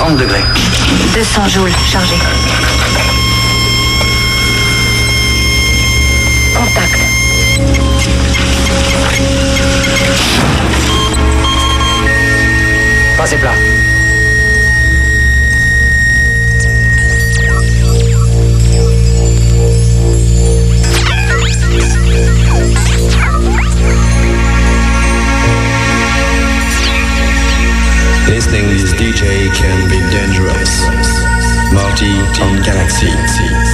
30 degrés. 200 joules chargé. Contact. Passez plat. Can be dangerous. Marty on Galaxie.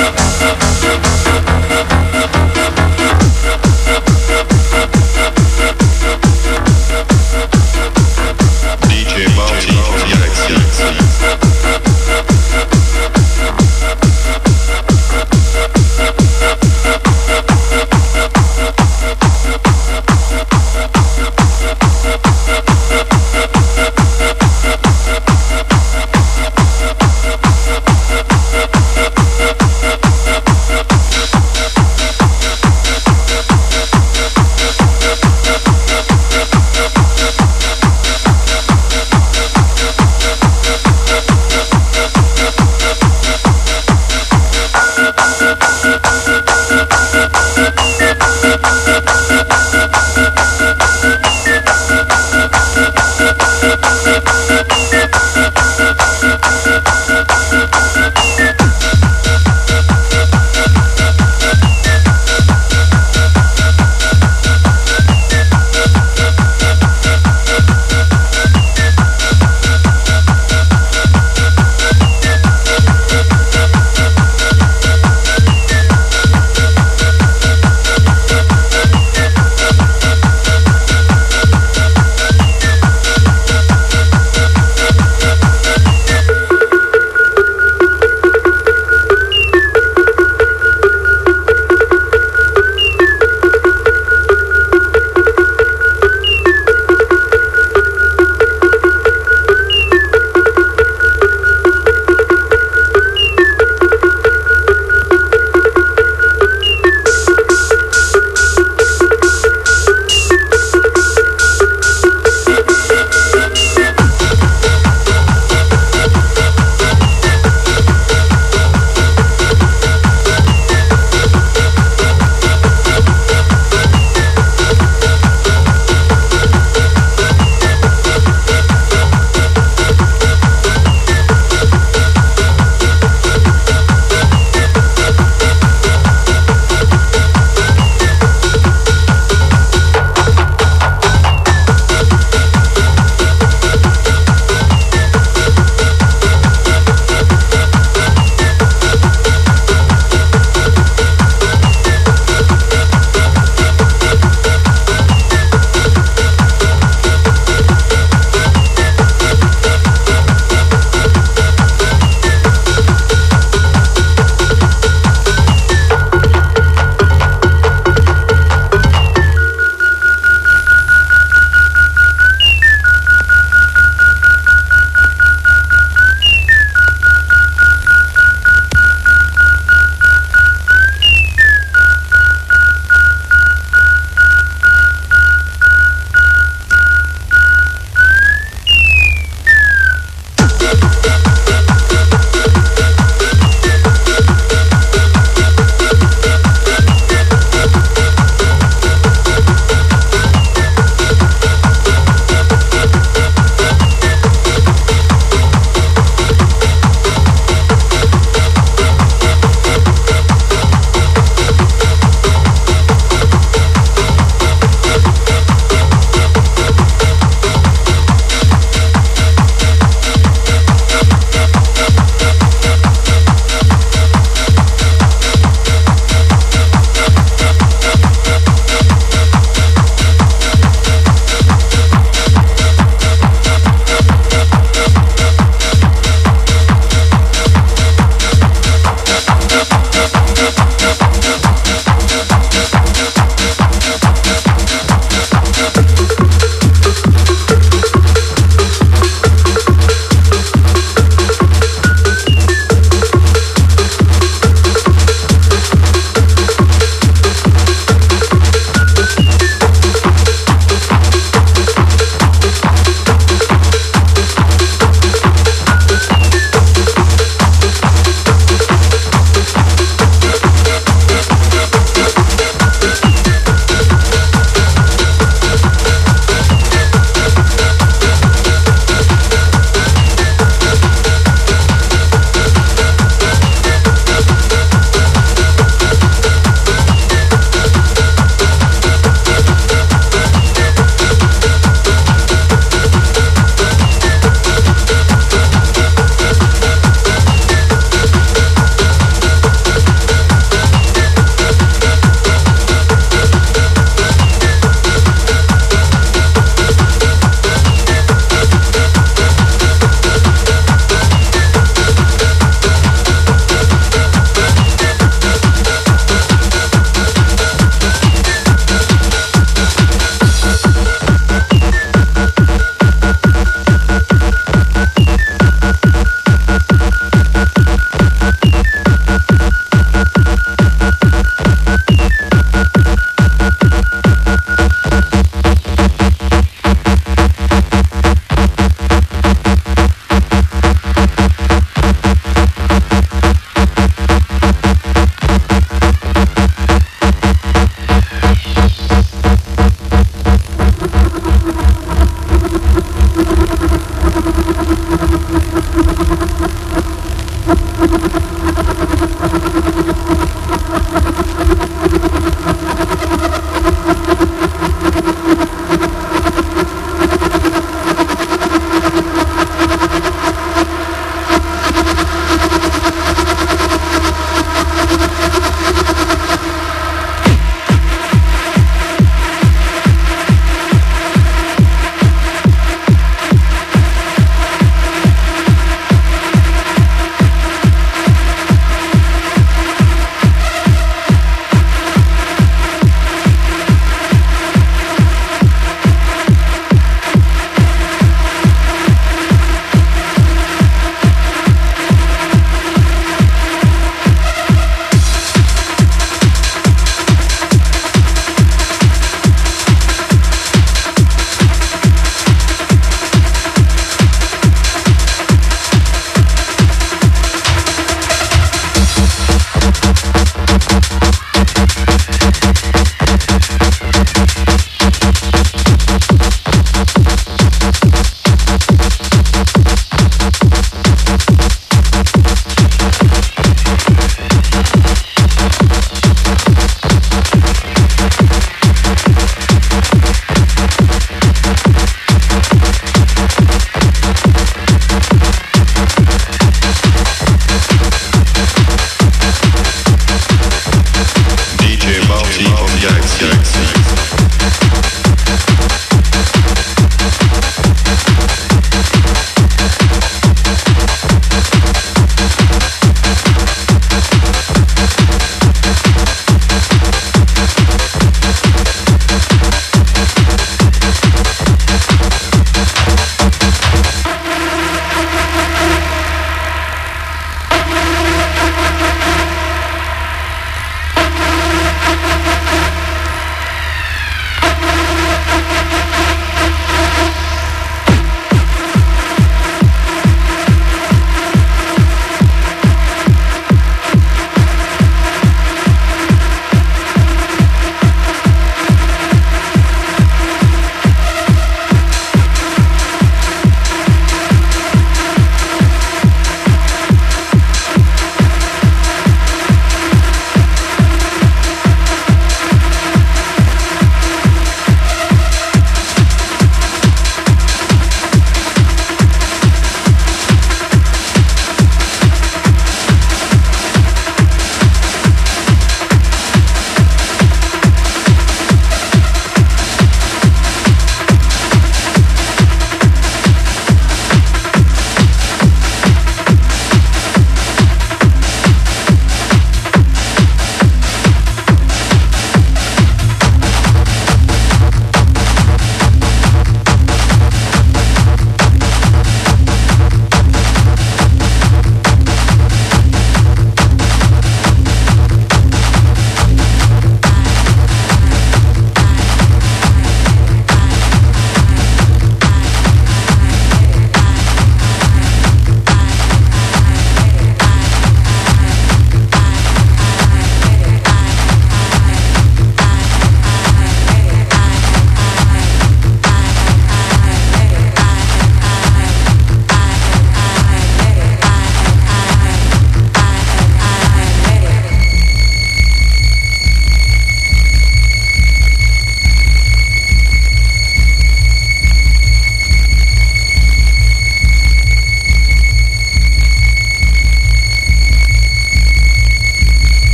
thank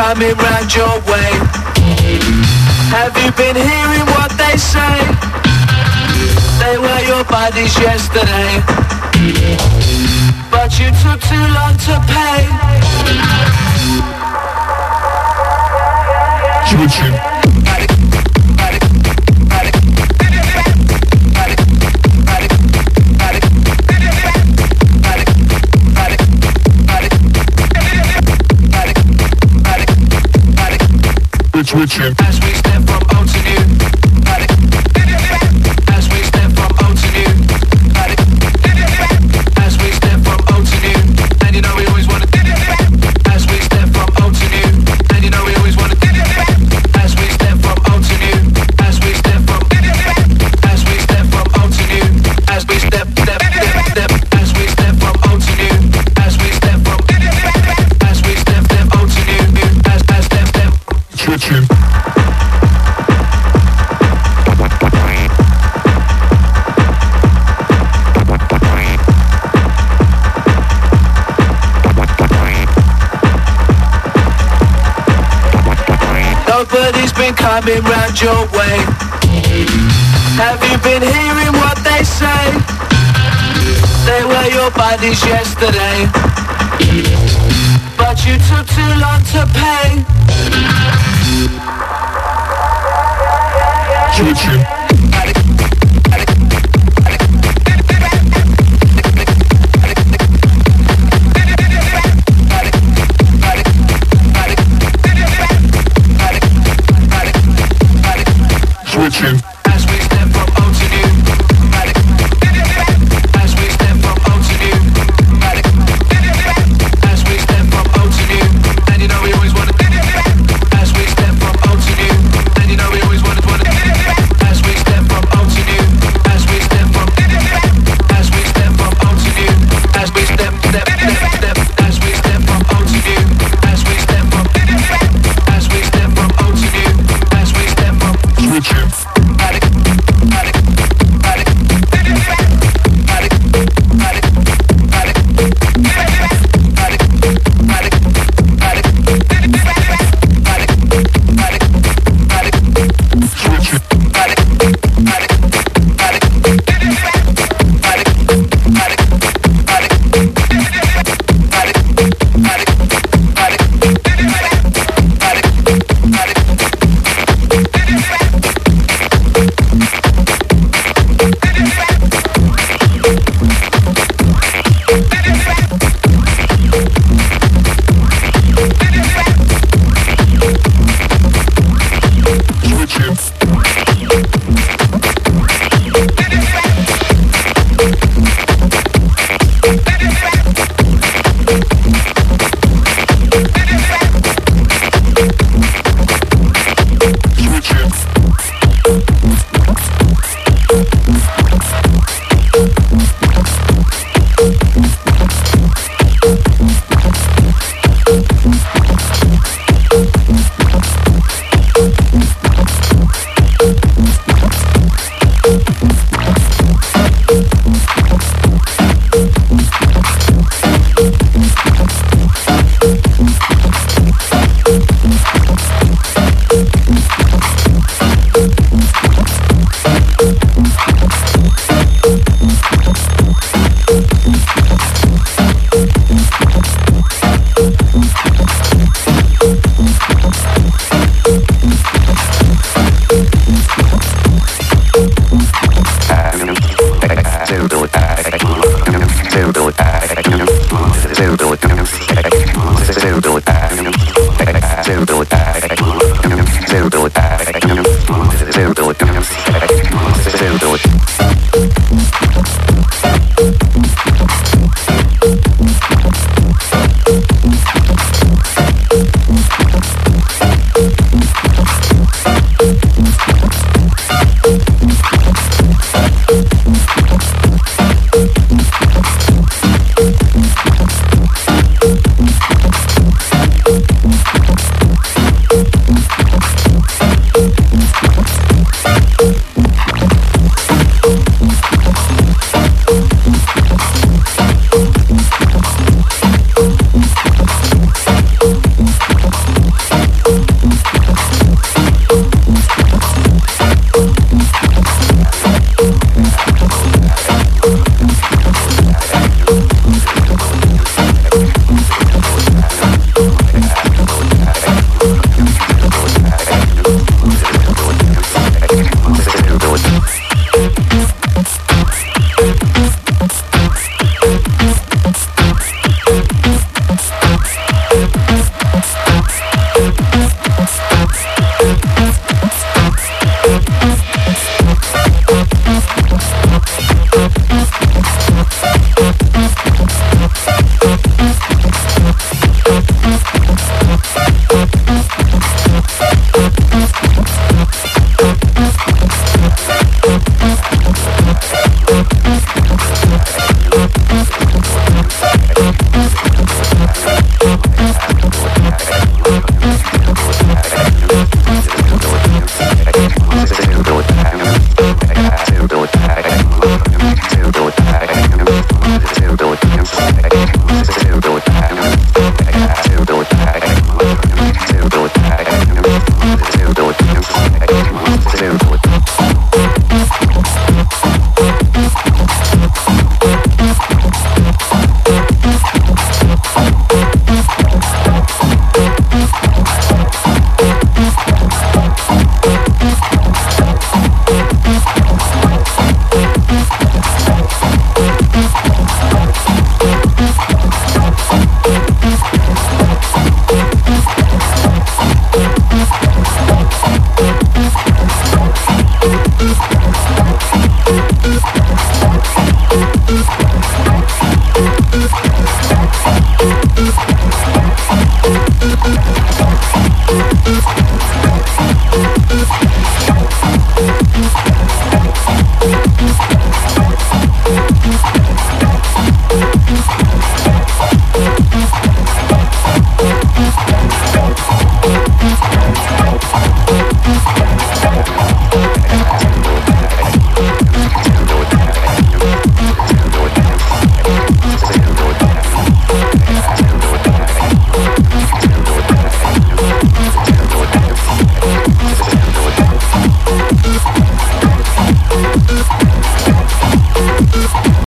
coming round your way? Have you been hearing what they say? They were your buddies yesterday But you took too long to pay Switching. Switching. Coming round your way. Have you been hearing what they say? They were your buddies yesterday. But you took too long to pay. Switching.